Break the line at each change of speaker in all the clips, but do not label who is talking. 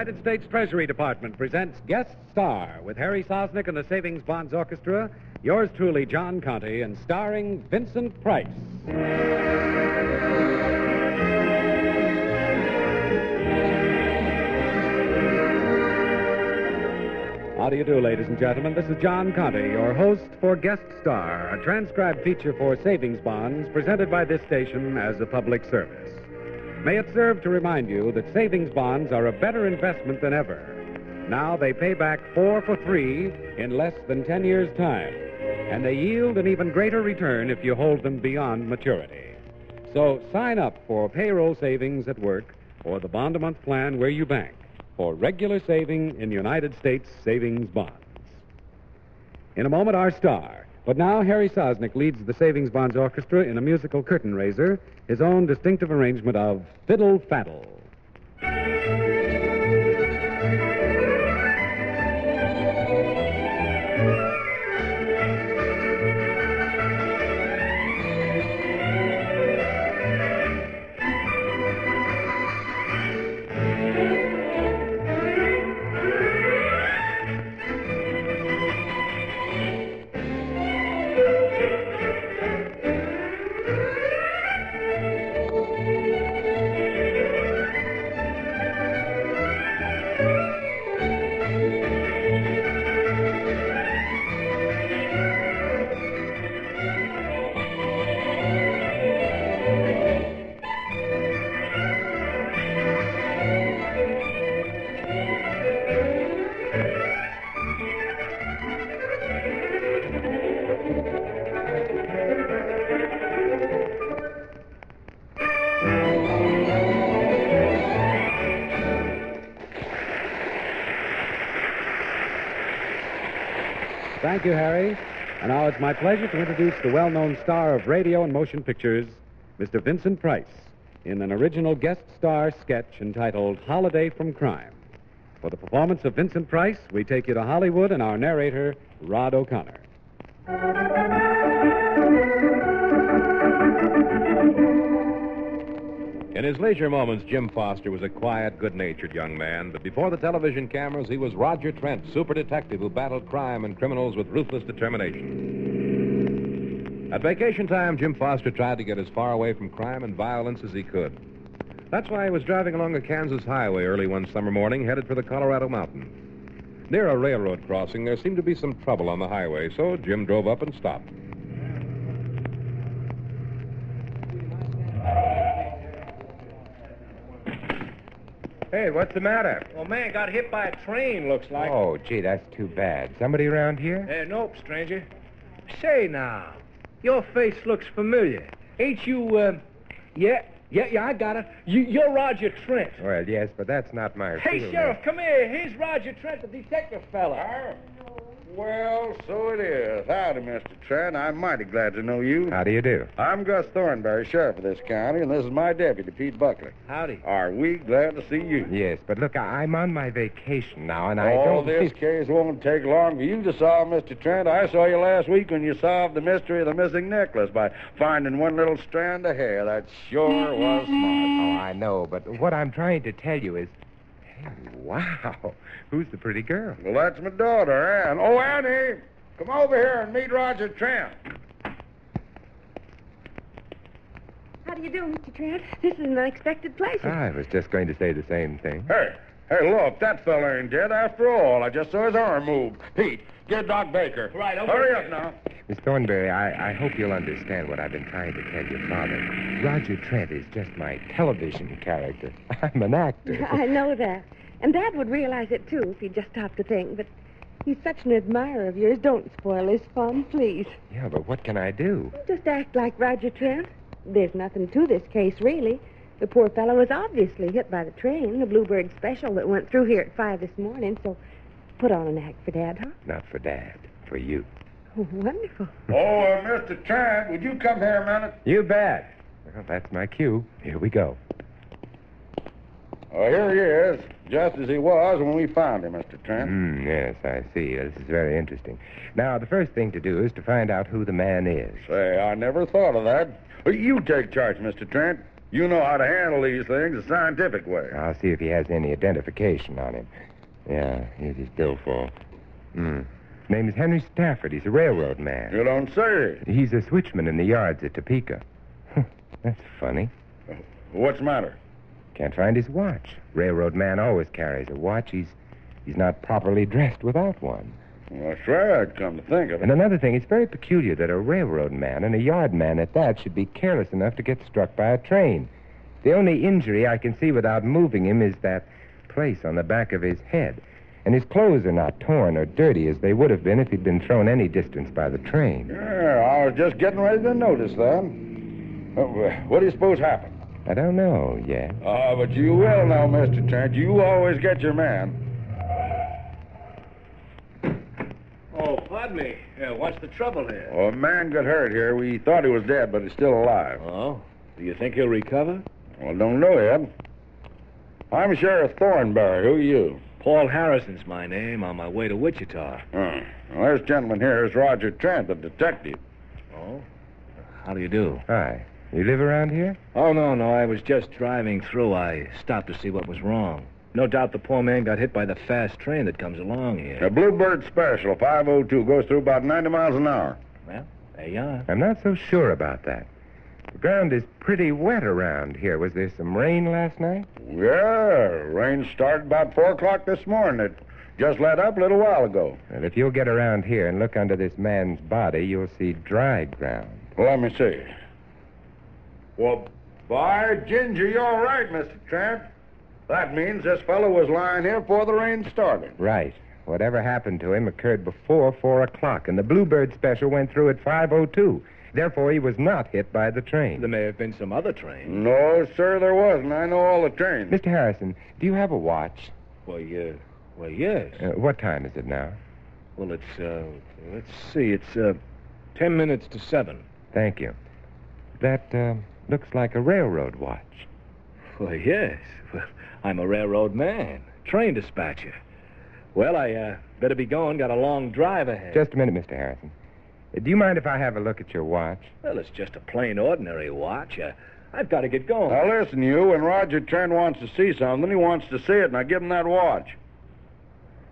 United States Treasury Department presents Guest Star with Harry Sosnick and the Savings Bonds Orchestra. Yours truly, John Conte, and starring Vincent Price. How do you do, ladies and gentlemen? This is John Conte, your host for Guest Star, a transcribed feature for savings bonds presented by this station as a public service. May it serve to remind you that savings bonds are a better investment than ever. Now they pay back four for three in less than 10 years' time, and they yield an even greater return if you hold them beyond maturity. So sign up for payroll savings at work or the bond a month plan where you bank for regular saving in United States savings bonds. In a moment, our star. But now, Harry Sosnick leads the Savings Bonds Orchestra in a musical curtain raiser, his own distinctive arrangement of Fiddle Faddle. Thank you, Harry. And now it's my pleasure to introduce the well known star of radio and motion pictures, Mr. Vincent Price, in an original guest star sketch entitled Holiday from Crime. For the performance of Vincent Price, we take you to Hollywood and our narrator, Rod O'Connor.
In his leisure moments, Jim Foster was a quiet, good natured young man, but before the television cameras, he was Roger Trent, super detective who battled crime and criminals with ruthless determination. At vacation time, Jim Foster tried to get as far away from crime and violence as he could. That's why he was driving along a Kansas highway early one summer morning, headed for the Colorado mountain. Near a railroad crossing, there seemed to be some trouble on the highway, so Jim drove up and stopped.
Hey, what's the matter?
Well, man got hit by a train, looks like.
Oh, gee, that's too bad. Somebody around here?
Eh, nope, stranger. Say now, your face looks familiar. Ain't you, uh, yeah, yeah, yeah, I got it. You, you're Roger Trent.
Well, yes, but that's not my
Hey,
field,
Sheriff, come here. Here's Roger Trent, the detective fella.
Well, so it is. Howdy, Mr. Trent. I'm mighty glad to know you.
How do you do?
I'm Gus Thornberry, sheriff of this county, and this is my deputy, Pete Buckley.
Howdy.
Are we glad to see you?
Yes, but look, I- I'm on my vacation now, and I
All
don't
this
think...
case won't take long for you to solve, Mr. Trent. I saw you last week when you solved the mystery of the missing necklace by finding one little strand of hair. That sure was smart.
Oh, I know, but what I'm trying to tell you is... Hey, wow, who's the pretty girl?
Well, that's my daughter, Ann. Oh, Annie, come over here and meet Roger Trent.
How do you do, Mr. Trent? This is an unexpected pleasure.
I was just going to say the same thing.
Hey, hey, look, that fella ain't dead after all. I just saw his arm move. Pete, get Doc Baker.
Right, over
Hurry up now.
Miss Thornberry, I, I hope you'll understand what I've been trying to tell your father. Roger Trent is just my television character. I'm an actor.
I know that. And Dad would realize it, too, if he'd just stopped to think. But he's such an admirer of yours. Don't spoil his fun, please.
Yeah, but what can I do?
Just act like Roger Trent. There's nothing to this case, really. The poor fellow was obviously hit by the train, the Bluebird special that went through here at 5 this morning, so put on an act for Dad, huh?
Not for Dad, for you.
Oh, wonderful.
Oh, uh, Mr. Trent, would you come here a minute?
You bet. Well, that's my cue. Here we go.
Oh, here he is, just as he was when we found him, Mr. Trent.
Mm, yes, I see. This is very interesting. Now, the first thing to do is to find out who the man is.
Say, I never thought of that. You take charge, Mr. Trent. You know how to handle these things the scientific way.
I'll see if he has any identification on him. Yeah, here's his billfold. Hmm. Name is Henry Stafford. He's a railroad man.
You don't say.
He's a switchman in the yards at Topeka. That's funny.
What's the matter?
Can't find his watch. Railroad man always carries a watch. He's he's not properly dressed without one.
Well, that's right, come to think of it.
And another thing, it's very peculiar that a railroad man, and a yard man at that, should be careless enough to get struck by a train. The only injury I can see without moving him is that place on the back of his head. And his clothes are not torn or dirty as they would have been if he'd been thrown any distance by the train.
Yeah, I was just getting ready to notice that. Uh, what do you suppose happened?
I don't know yet.
Ah, but you will now, Mr. Trent. You always get your man.
Oh, pardon me. Yeah, what's the trouble here?
Well, a man got hurt here. We thought he was dead, but he's still alive.
Oh? Do you think he'll recover?
Well, don't know yet. I'm Sheriff Thornberry. Who are you?
Paul Harrison's my name. On my way to Wichita.
Oh. Well, this gentleman here is Roger Trent, the detective.
Oh? How do you do?
Hi. You live around here?
Oh, no, no. I was just driving through. I stopped to see what was wrong. No doubt the poor man got hit by the fast train that comes along here.
A Bluebird Special 502 goes through about 90 miles an hour.
Well, there you are.
I'm not so sure about that. The ground is pretty wet around here. Was there some rain last night?
Yeah, rain started about 4 o'clock this morning. It just let up a little while ago.
Well, if you'll get around here and look under this man's body, you'll see dry ground.
Well, let me see. Well, by ginger, you're all right, Mr. Trent. That means this fellow was lying here before the rain started.
Right. Whatever happened to him occurred before 4 o'clock, and the Bluebird special went through at 5.02. Therefore, he was not hit by the train.
There may have been some other train.
No, sir, there wasn't. I know all the trains.
Mr. Harrison, do you have a watch?
Well, yeah. Well, yes.
Uh, what time is it now?
Well, it's, uh, let's see. It's, uh, ten minutes to seven.
Thank you. That, uh, looks like a railroad watch.
Well, yes. Well, I'm a railroad man, train dispatcher. Well, I, uh, better be going. Got a long drive ahead.
Just a minute, Mr. Harrison. Do you mind if I have a look at your watch?
Well, it's just a plain, ordinary watch. Uh, I've got to get going.
Now, listen, you. When Roger Trent wants to see something, he wants to see it. Now, give him that watch.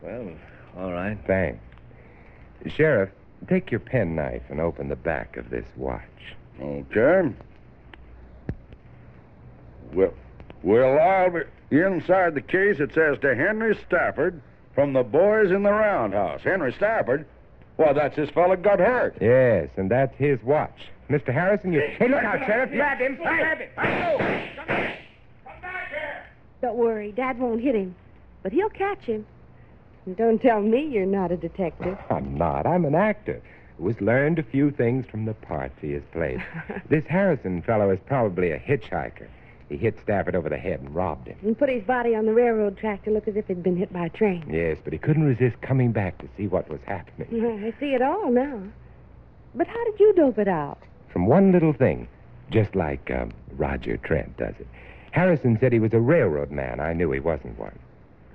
Well, all right.
Thanks. Sheriff, take your penknife and open the back of this watch.
Okay. Well, well, I'll be... Inside the case, it says to Henry Stafford from the boys in the roundhouse. Henry Stafford? Well, that's this fella got hurt.
Yes, and that's his watch. Mr. Harrison, you. Hey, look out, Sheriff.
Grab him! Grab him!
Don't worry, Dad won't hit him, but he'll catch him. And don't tell me you're not a detective.
I'm not. I'm an actor who has learned a few things from the parts he has played. this Harrison fellow is probably a hitchhiker. He hit Stafford over the head and robbed him.
And put his body on the railroad track to look as if he'd been hit by a train.
Yes, but he couldn't resist coming back to see what was happening.
I see it all now. But how did you dope it out?
From one little thing, just like um, Roger Trent does it. Harrison said he was a railroad man. I knew he wasn't one.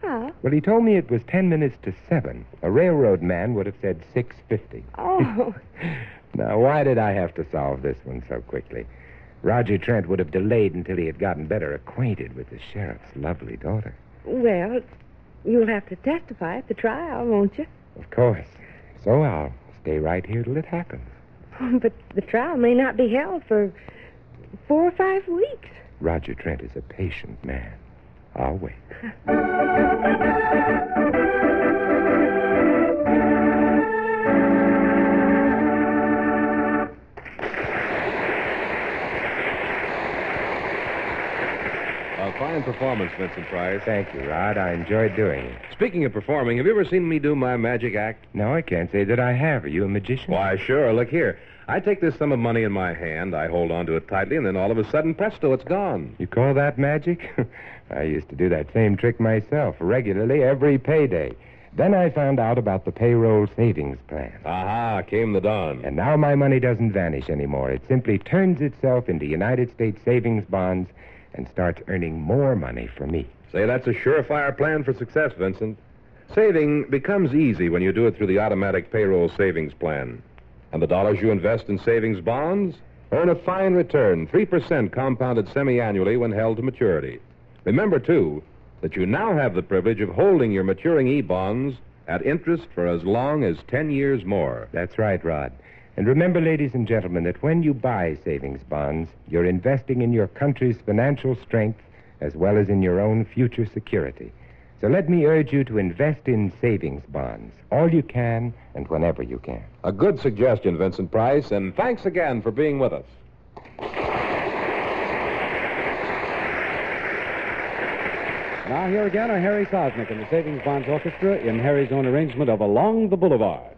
Huh?
Well, he told me it was ten minutes to seven. A railroad man would have said six fifty.
Oh,
Now, why did I have to solve this one so quickly? Roger Trent would have delayed until he had gotten better acquainted with the sheriff's lovely daughter.
well, you'll have to testify at the trial, won't you?
Of course. So I'll stay right here till it happens.
But the trial may not be held for four or five weeks.
Roger Trent is a patient man. I'll wait.
performance, Vincent Price.
Thank you, Rod. I enjoyed doing it.
Speaking of performing, have you ever seen me do my magic act?
No, I can't say that I have. Are you a magician?
Why, sure. Look here. I take this sum of money in my hand, I hold on to it tightly, and then all of a sudden, presto, it's gone.
You call that magic? I used to do that same trick myself regularly every payday. Then I found out about the payroll savings plan.
Aha, came the dawn.
And now my money doesn't vanish anymore. It simply turns itself into United States savings bonds and starts earning more money for me.
Say, that's a surefire plan for success, Vincent. Saving becomes easy when you do it through the automatic payroll savings plan. And the dollars you invest in savings bonds, Earn a fine return, 3% compounded semi annually when held to maturity. Remember, too, that you now have the privilege of holding your maturing E bonds at interest for as long as 10 years more.
That's right, Rod. And remember, ladies and gentlemen, that when you buy savings bonds, you're investing in your country's financial strength as well as in your own future security. So let me urge you to invest in savings bonds, all you can and whenever you can.
A good suggestion, Vincent Price, and thanks again for being with us.
Now, here again are Harry Sosnick and the Savings Bonds Orchestra in Harry's own arrangement of Along the Boulevard.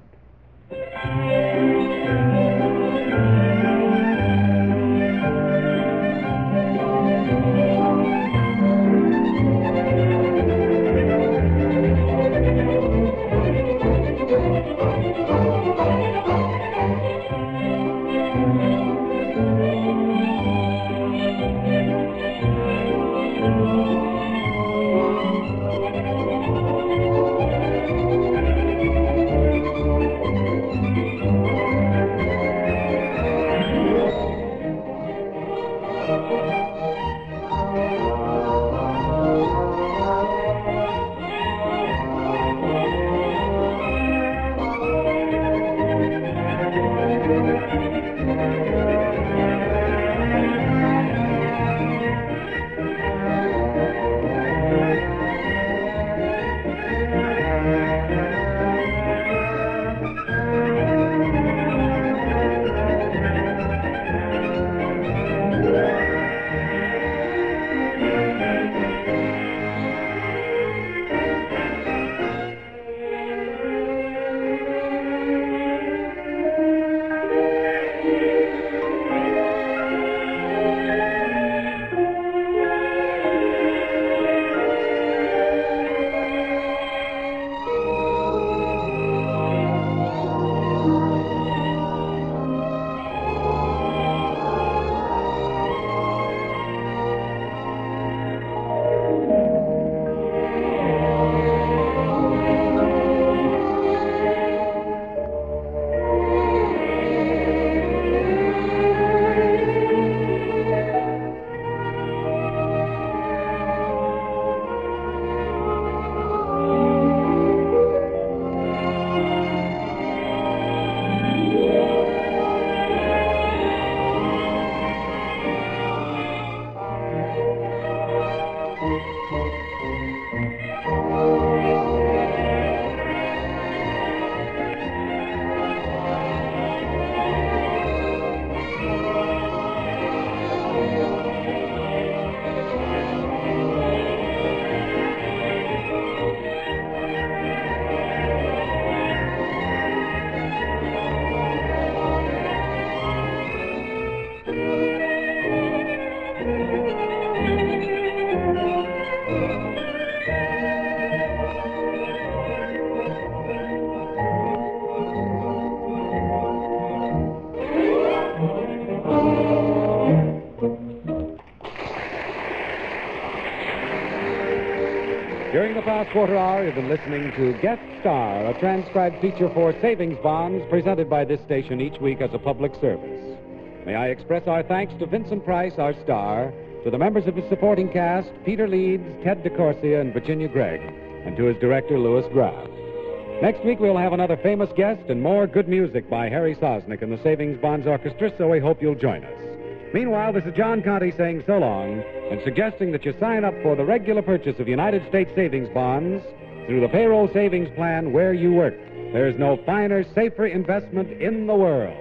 Past quarter hour, you've been listening to Guest Star, a transcribed feature for savings bonds presented by this station each week as a public service. May I express our thanks to Vincent Price, our star, to the members of his supporting cast, Peter Leeds, Ted DeCorsia, and Virginia Gregg, and to his director, Louis Graff. Next week, we'll have another famous guest and more good music by Harry Sosnick and the Savings Bonds Orchestra, so we hope you'll join us. Meanwhile, this is John Conte saying so long and suggesting that you sign up for the regular purchase of United States savings bonds through the payroll savings plan where you work. There's no finer, safer investment in the world.